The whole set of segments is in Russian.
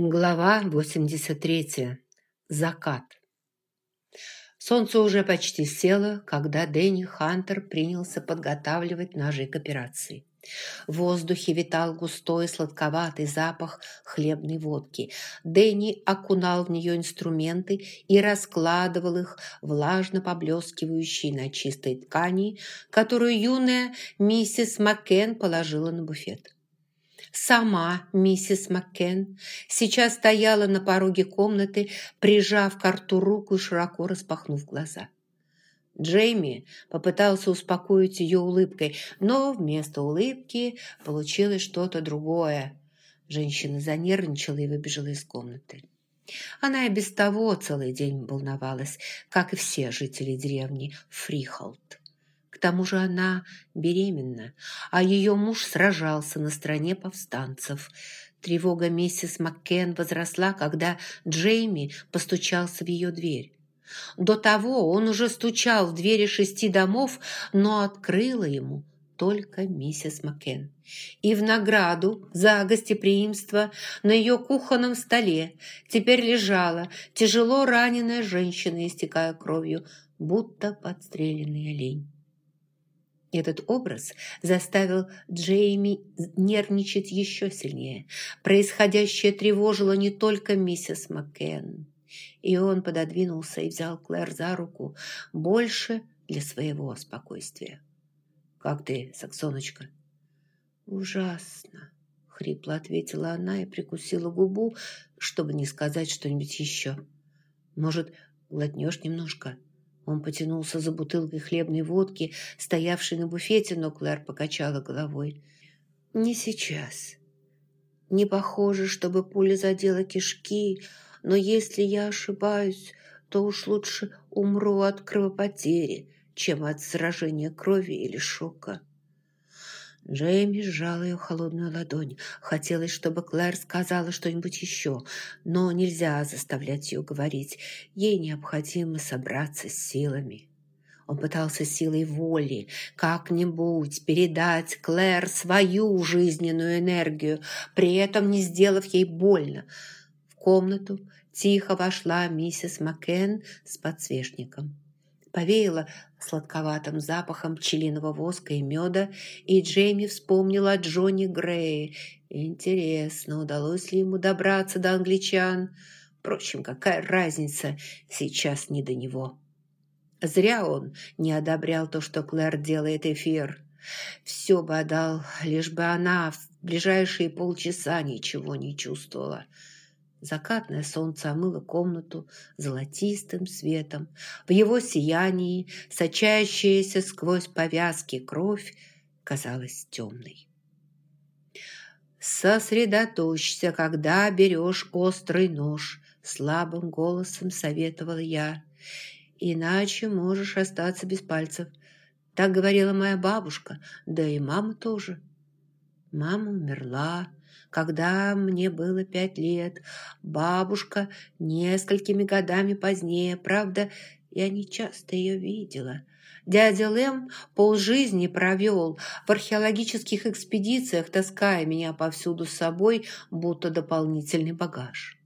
Глава 83. Закат. Солнце уже почти село, когда Дэнни Хантер принялся подготавливать ножи к операции. В воздухе витал густой сладковатый запах хлебной водки. Дэнни окунал в нее инструменты и раскладывал их, влажно поблескивающие на чистой ткани, которую юная миссис Маккен положила на буфет. Сама миссис Маккен сейчас стояла на пороге комнаты, прижав к рту руку и широко распахнув глаза. Джейми попытался успокоить ее улыбкой, но вместо улыбки получилось что-то другое. Женщина занервничала и выбежала из комнаты. Она и без того целый день волновалась, как и все жители деревни Фрихолд. К тому же она беременна, а ее муж сражался на стороне повстанцев. Тревога миссис Маккен возросла, когда Джейми постучался в ее дверь. До того он уже стучал в двери шести домов, но открыла ему только миссис Маккен. И в награду за гостеприимство на ее кухонном столе теперь лежала тяжело раненая женщина, истекая кровью, будто подстреленный олень. Этот образ заставил Джейми нервничать еще сильнее. Происходящее тревожило не только миссис Маккен. И он пододвинулся и взял Клэр за руку больше для своего спокойствия. «Как ты, Саксоночка?» «Ужасно», — хрипло ответила она и прикусила губу, чтобы не сказать что-нибудь еще. «Может, глотнешь немножко?» Он потянулся за бутылкой хлебной водки, стоявшей на буфете, но Клэр покачала головой. «Не сейчас. Не похоже, чтобы пуля задела кишки, но если я ошибаюсь, то уж лучше умру от кровопотери, чем от сражения крови или шока». Джейми сжал ее холодную ладонь. Хотелось, чтобы Клэр сказала что-нибудь еще, но нельзя заставлять ее говорить. Ей необходимо собраться с силами. Он пытался силой воли как-нибудь передать Клэр свою жизненную энергию, при этом не сделав ей больно. В комнату тихо вошла миссис Маккен с подсвечником повеяло сладковатым запахом пчелиного воска и меда, и Джейми вспомнила о Джонни Грее. Интересно, удалось ли ему добраться до англичан? Впрочем, какая разница, сейчас не до него. Зря он не одобрял то, что Клэр делает эфир. Все бы отдал, лишь бы она в ближайшие полчаса ничего не чувствовала. Закатное солнце омыло комнату золотистым светом. В его сиянии сочащаяся сквозь повязки кровь казалась темной. «Сосредоточься, когда берешь острый нож», — слабым голосом советовала я. «Иначе можешь остаться без пальцев». Так говорила моя бабушка, да и мама тоже. Мама умерла, когда мне было пять лет. Бабушка несколькими годами позднее. Правда, я не часто ее видела. Дядя Лэм полжизни провел в археологических экспедициях, таская меня повсюду с собой, будто дополнительный багаж.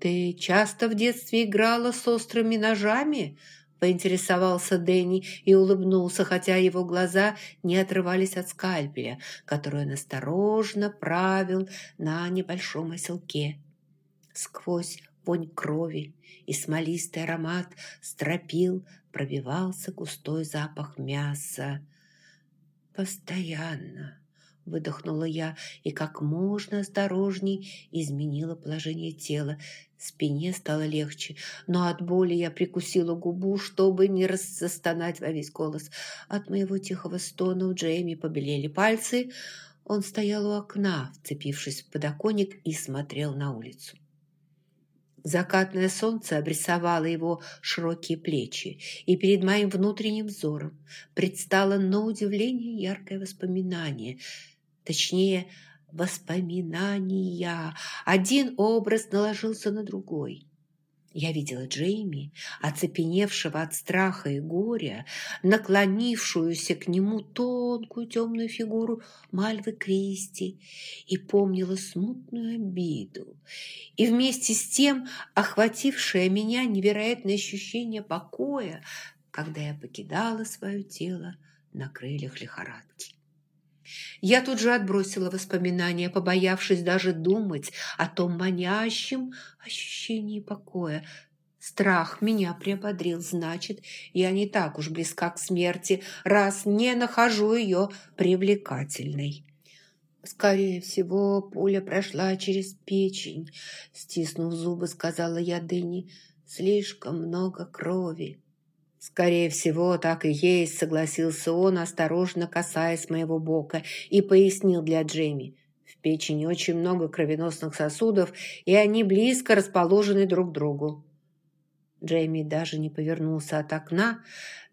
«Ты часто в детстве играла с острыми ножами?» Поинтересовался Дэнни и улыбнулся, хотя его глаза не отрывались от скальпеля, который он осторожно правил на небольшом оселке. Сквозь вонь крови и смолистый аромат стропил пробивался густой запах мяса. Постоянно выдохнула я и как можно осторожней изменила положение тела. Спине стало легче, но от боли я прикусила губу, чтобы не застонать во весь голос. От моего тихого стона у Джейми побелели пальцы. Он стоял у окна, вцепившись в подоконник, и смотрел на улицу. Закатное солнце обрисовало его широкие плечи, и перед моим внутренним взором предстало на удивление яркое воспоминание – Точнее, воспоминания. Один образ наложился на другой. Я видела Джейми, оцепеневшего от страха и горя, наклонившуюся к нему тонкую темную фигуру Мальвы Кристи и помнила смутную обиду. И вместе с тем охватившее меня невероятное ощущение покоя, когда я покидала свое тело на крыльях лихорадки. Я тут же отбросила воспоминания, побоявшись даже думать о том манящем ощущении покоя. Страх меня приободрил, значит, я не так уж близка к смерти, раз не нахожу ее привлекательной. «Скорее всего, пуля прошла через печень», – стиснув зубы, сказала я Дэнни. «Слишком много крови». «Скорее всего, так и есть», – согласился он, осторожно касаясь моего бока, и пояснил для Джейми. «В печени очень много кровеносных сосудов, и они близко расположены друг к другу». Джейми даже не повернулся от окна,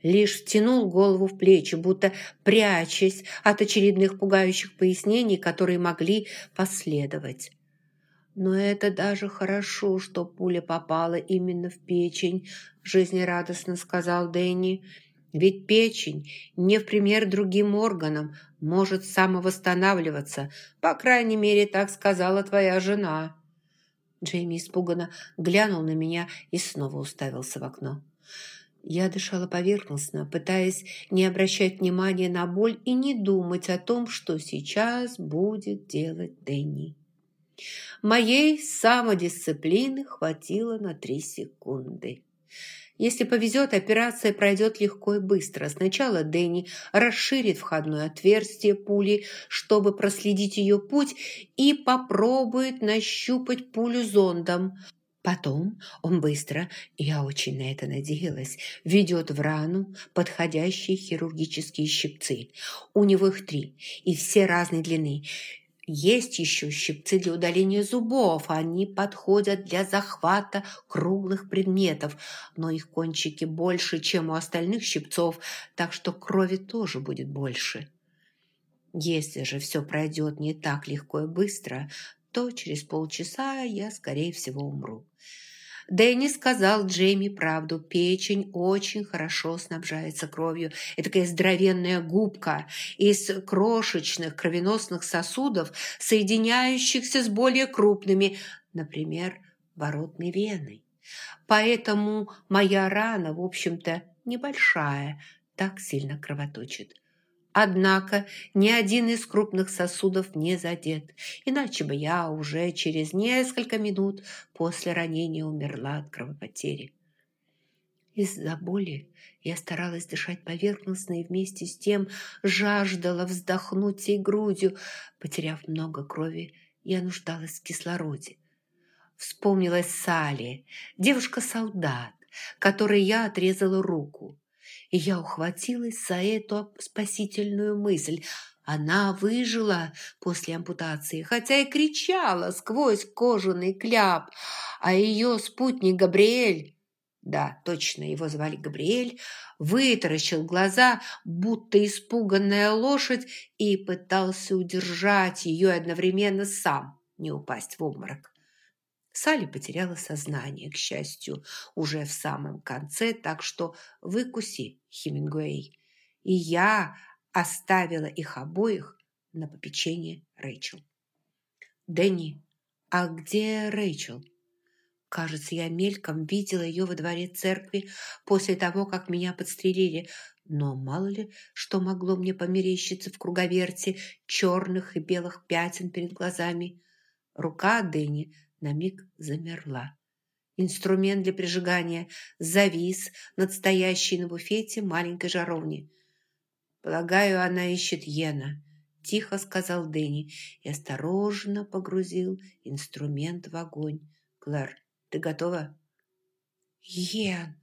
лишь втянул голову в плечи, будто прячась от очередных пугающих пояснений, которые могли последовать. Но это даже хорошо, что пуля попала именно в печень, жизнерадостно сказал Дэнни. Ведь печень, не в пример другим органам, может самовосстанавливаться. По крайней мере, так сказала твоя жена. Джейми испуганно глянул на меня и снова уставился в окно. Я дышала поверхностно, пытаясь не обращать внимания на боль и не думать о том, что сейчас будет делать Дэнни. Моей самодисциплины хватило на три секунды. Если повезет, операция пройдет легко и быстро. Сначала Дэнни расширит входное отверстие пули, чтобы проследить ее путь, и попробует нащупать пулю зондом. Потом он быстро, я очень на это надеялась, ведет в рану подходящие хирургические щипцы. У него их три, и все разной длины. Есть еще щипцы для удаления зубов. Они подходят для захвата круглых предметов, но их кончики больше, чем у остальных щипцов, так что крови тоже будет больше. Если же все пройдет не так легко и быстро, то через полчаса я, скорее всего, умру. Дэнни сказал Джейми правду. Печень очень хорошо снабжается кровью. Это такая здоровенная губка из крошечных кровеносных сосудов, соединяющихся с более крупными, например, воротной веной. Поэтому моя рана, в общем-то, небольшая, так сильно кровоточит. Однако ни один из крупных сосудов не задет, иначе бы я уже через несколько минут после ранения умерла от кровопотери. Из-за боли я старалась дышать поверхностно и вместе с тем жаждала вздохнуть всей грудью. Потеряв много крови, я нуждалась в кислороде. Вспомнилась Салли, девушка-солдат, которой я отрезала руку и я ухватилась за эту спасительную мысль. Она выжила после ампутации, хотя и кричала сквозь кожаный кляп, а ее спутник Габриэль да, точно, его звали Габриэль, вытаращил глаза, будто испуганная лошадь, и пытался удержать ее одновременно сам, не упасть в обморок. Салли потеряла сознание, к счастью, уже в самом конце, так что выкуси, Хемингуэй. И я оставила их обоих на попечение Рэйчел. «Дэнни, а где Рэйчел?» Кажется, я мельком видела ее во дворе церкви после того, как меня подстрелили, но мало ли, что могло мне померещиться в круговерте черных и белых пятен перед глазами. Рука Дэнни на миг замерла. Инструмент для прижигания завис над стоящей на буфете маленькой жаровни. «Полагаю, она ищет Йена», – тихо сказал Дэнни и осторожно погрузил инструмент в огонь. «Клэр, ты готова?» «Йен!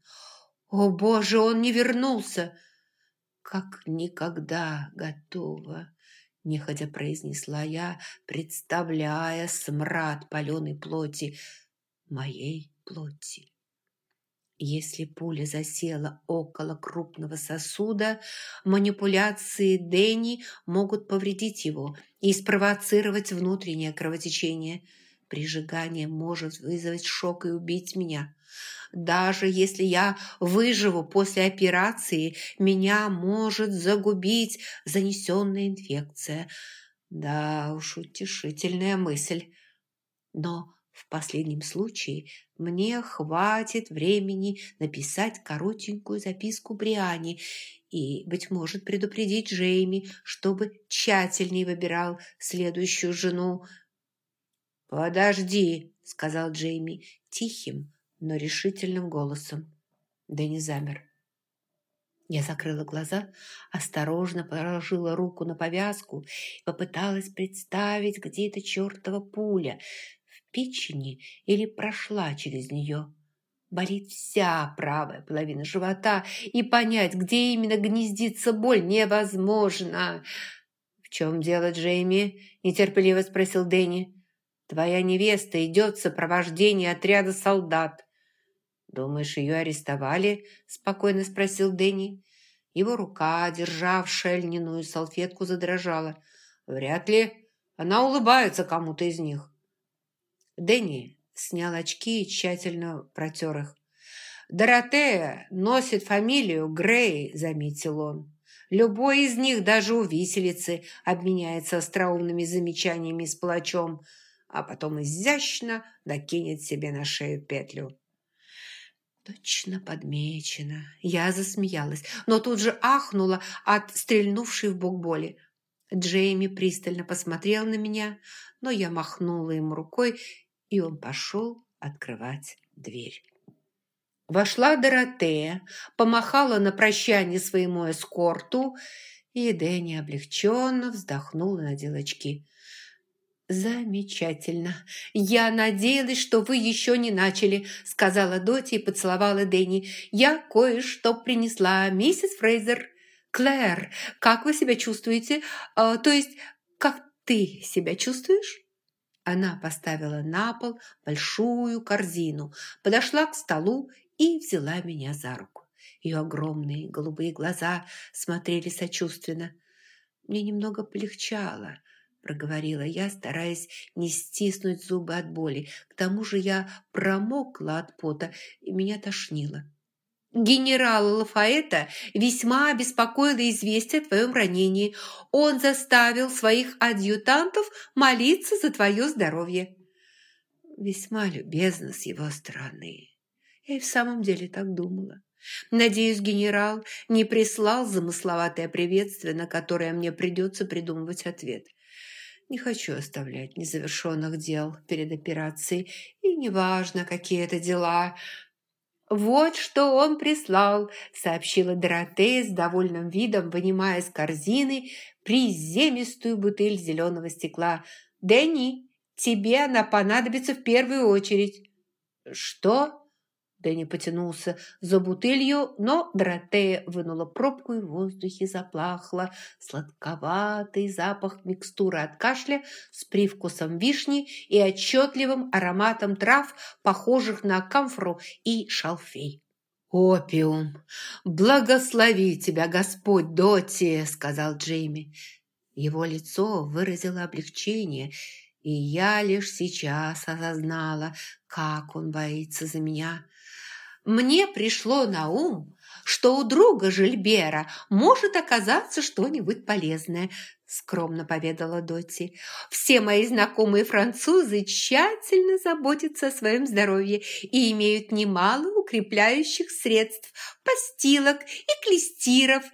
О, Боже, он не вернулся!» «Как никогда готова!» Нехотя произнесла я, представляя смрад паленой плоти, моей плоти. Если пуля засела около крупного сосуда, манипуляции Дэнни могут повредить его и спровоцировать внутреннее кровотечение. Прижигание может вызвать шок и убить меня. Даже если я выживу после операции, меня может загубить занесенная инфекция. Да уж, утешительная мысль. Но в последнем случае мне хватит времени написать коротенькую записку Бриане и, быть может, предупредить Джейми, чтобы тщательнее выбирал следующую жену. «Подожди», — сказал Джейми тихим, но решительным голосом. Дэнни замер. Я закрыла глаза, осторожно положила руку на повязку и попыталась представить, где эта чертова пуля — в печени или прошла через нее. Болит вся правая половина живота, и понять, где именно гнездится боль, невозможно. «В чем дело, Джейми?» – нетерпеливо спросил Дэнни. «Твоя невеста идет в сопровождении отряда солдат. «Думаешь, ее арестовали?» – спокойно спросил Дэнни. Его рука, державшая льняную салфетку, задрожала. «Вряд ли. Она улыбается кому-то из них». Дэнни снял очки и тщательно протер их. «Доротея носит фамилию Грей», – заметил он. «Любой из них даже у виселицы обменяется остроумными замечаниями с плачом, а потом изящно накинет себе на шею петлю». Точно подмечено. Я засмеялась, но тут же ахнула от стрельнувшей в бок боли. Джейми пристально посмотрел на меня, но я махнула ему рукой, и он пошел открывать дверь. Вошла Доротея, помахала на прощание своему эскорту, и Дэнни облегченно вздохнул и надел очки. «Замечательно. Я надеялась, что вы еще не начали», — сказала Доти и поцеловала Дэнни. «Я кое-что принесла, миссис Фрейзер». «Клэр, как вы себя чувствуете? А, то есть, как ты себя чувствуешь?» Она поставила на пол большую корзину, подошла к столу и взяла меня за руку. Ее огромные голубые глаза смотрели сочувственно. Мне немного полегчало – проговорила я, стараясь не стиснуть зубы от боли. К тому же я промокла от пота, и меня тошнило. Генерала Лафаэта весьма обеспокоило известие о твоем ранении. Он заставил своих адъютантов молиться за твое здоровье. Весьма любезно с его стороны. Я и в самом деле так думала. Надеюсь, генерал не прислал замысловатое приветствие, на которое мне придется придумывать ответ. Не хочу оставлять незавершенных дел перед операцией, и неважно, какие это дела. «Вот что он прислал», — сообщила Доротея с довольным видом, вынимая из корзины приземистую бутыль зеленого стекла. «Дэнни, тебе она понадобится в первую очередь». «Что?» Дэнни потянулся за бутылью, но Доротея вынула пробку, и в воздухе заплахло сладковатый запах микстуры от кашля с привкусом вишни и отчетливым ароматом трав, похожих на камфору и шалфей. «Опиум! Благослови тебя, Господь, Доти!» – сказал Джейми. Его лицо выразило облегчение, и я лишь сейчас осознала, как он боится за меня – мне пришло на ум, что у друга Жильбера может оказаться что-нибудь полезное, скромно поведала Доти. Все мои знакомые французы тщательно заботятся о своем здоровье и имеют немало укрепляющих средств, постилок и клестиров.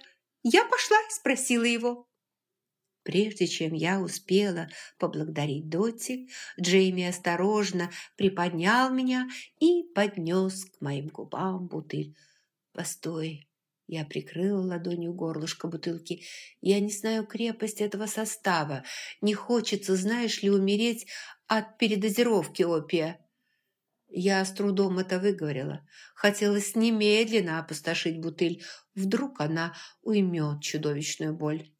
Я пошла и спросила его. Прежде чем я успела поблагодарить Доти, Джейми осторожно приподнял меня и поднес к моим губам бутыль. «Постой!» Я прикрыла ладонью горлышко бутылки. «Я не знаю крепость этого состава. Не хочется, знаешь ли, умереть от передозировки опия». Я с трудом это выговорила. Хотелось немедленно опустошить бутыль. Вдруг она уймет чудовищную боль.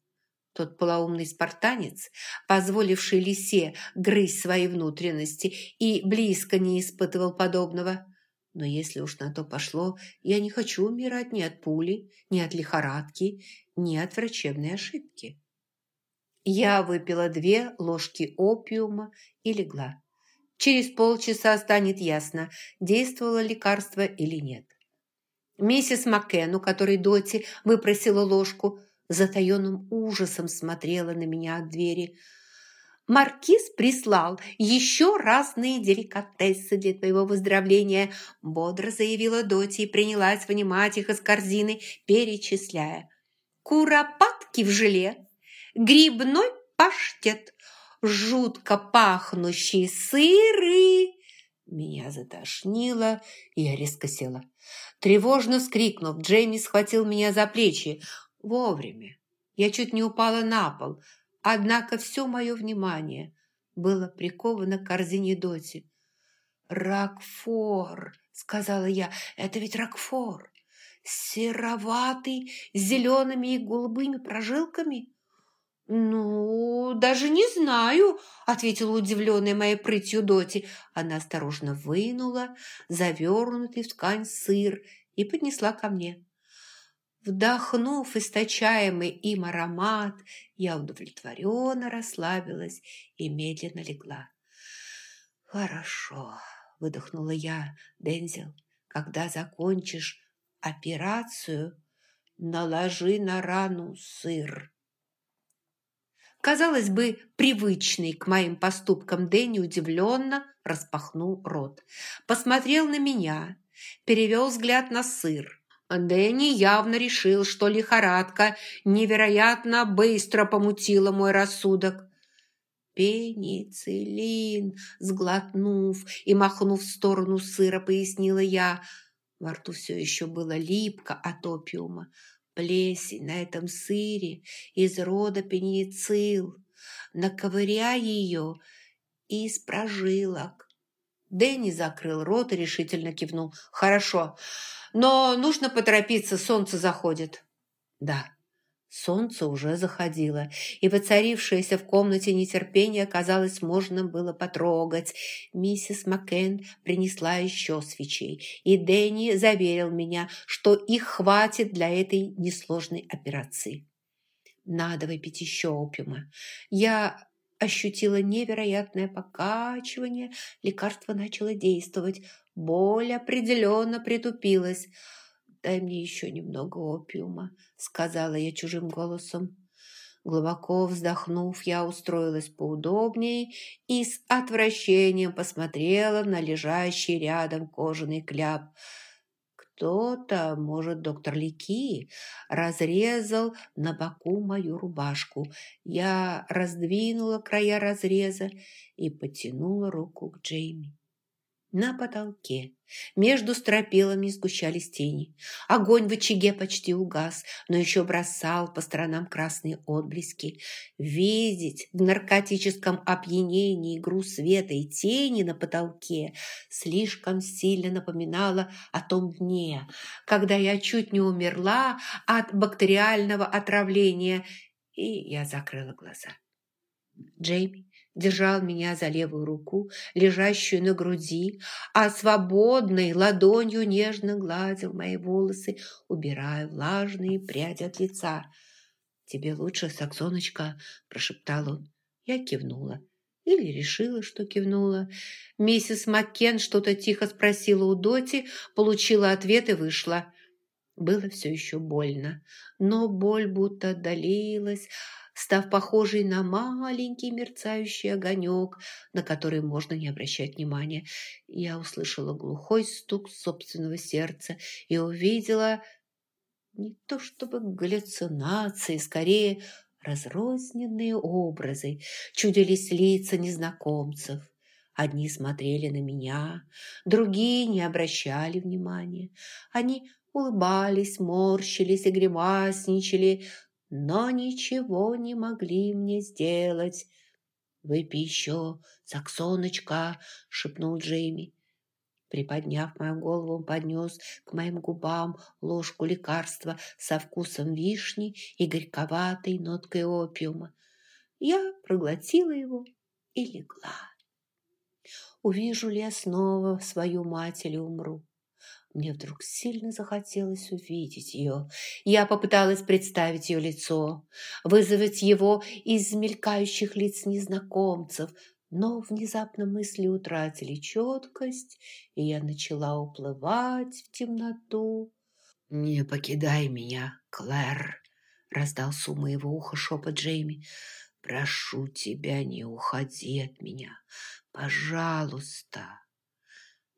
Тот полоумный спартанец, позволивший лисе грызть свои внутренности и близко не испытывал подобного. Но если уж на то пошло, я не хочу умирать ни от пули, ни от лихорадки, ни от врачебной ошибки. Я выпила две ложки опиума и легла. Через полчаса станет ясно, действовало лекарство или нет. Миссис Маккен, у которой Доти выпросила ложку, затаенным ужасом смотрела на меня от двери. «Маркиз прислал еще разные деликатесы для твоего выздоровления», бодро заявила Доти и принялась вынимать их из корзины, перечисляя. «Куропатки в желе, грибной паштет, жутко пахнущие сыры». Меня затошнило, и я резко села. Тревожно вскрикнув, Джейми схватил меня за плечи. Вовремя. Я чуть не упала на пол, однако все мое внимание было приковано к корзине Доти. «Рокфор», — сказала я, — «это ведь Рокфор, сероватый, с зелеными и голубыми прожилками». «Ну, даже не знаю», – ответила удивленная моей прытью Доти. Она осторожно вынула завернутый в ткань сыр и поднесла ко мне. Вдохнув источаемый им аромат, я удовлетворенно расслабилась и медленно легла. «Хорошо», – выдохнула я, Дензел, – «когда закончишь операцию, наложи на рану сыр». Казалось бы, привычный к моим поступкам Дэнни удивленно распахнул рот. Посмотрел на меня, перевел взгляд на сыр. Дэнни явно решил, что лихорадка невероятно быстро помутила мой рассудок. «Пенициллин!» – сглотнув и махнув в сторону сыра, пояснила я. Во рту все еще было липко от опиума. Плесень на этом сыре из рода пеницилл. Наковыряй ее из прожилок. Дэнни закрыл рот и решительно кивнул. «Хорошо, но нужно поторопиться, солнце заходит». «Да, Солнце уже заходило, и воцарившееся в комнате нетерпение, казалось, можно было потрогать. Миссис Маккен принесла еще свечей, и Дэнни заверил меня, что их хватит для этой несложной операции. Надо выпить еще опиума. Я ощутила невероятное покачивание, лекарство начало действовать, боль определенно притупилась – «Дай мне еще немного опиума», — сказала я чужим голосом. Глубоко вздохнув, я устроилась поудобнее и с отвращением посмотрела на лежащий рядом кожаный кляп. Кто-то, может, доктор Лики, разрезал на боку мою рубашку. Я раздвинула края разреза и потянула руку к Джейми. На потолке между стропилами сгущались тени. Огонь в очаге почти угас, но еще бросал по сторонам красные отблески. Видеть в наркотическом опьянении игру света и тени на потолке слишком сильно напоминало о том дне, когда я чуть не умерла от бактериального отравления, и я закрыла глаза. Джейми держал меня за левую руку, лежащую на груди, а свободной ладонью нежно гладил мои волосы, убирая влажные пряди от лица. «Тебе лучше, Саксоночка?» – прошептал он. Я кивнула. Или решила, что кивнула. Миссис Маккен что-то тихо спросила у Доти, получила ответ и вышла. Было все еще больно, но боль будто отдалилась, став похожей на маленький мерцающий огонек, на который можно не обращать внимания. Я услышала глухой стук собственного сердца и увидела не то чтобы галлюцинации, скорее разрозненные образы, чудились лица незнакомцев. Одни смотрели на меня, другие не обращали внимания. Они улыбались, морщились и гримасничали, но ничего не могли мне сделать. «Выпей еще, Саксоночка!» – шепнул Джейми. Приподняв мою голову, он поднес к моим губам ложку лекарства со вкусом вишни и горьковатой ноткой опиума. Я проглотила его и легла. Увижу ли я снова свою мать или умру? Мне вдруг сильно захотелось увидеть ее. Я попыталась представить ее лицо, вызвать его из мелькающих лиц незнакомцев, Но внезапно мысли утратили четкость, и я начала уплывать в темноту. «Не покидай меня, Клэр!» – раздался у моего уха шепот Джейми. «Прошу тебя, не уходи от меня, пожалуйста!»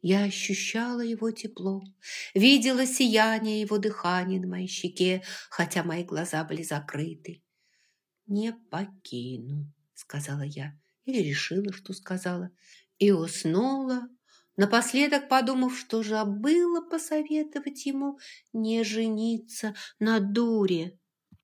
Я ощущала его тепло, видела сияние его дыхания на моей щеке, хотя мои глаза были закрыты. «Не покину», — сказала я, или решила, что сказала, и уснула, напоследок подумав, что забыла посоветовать ему не жениться на дуре.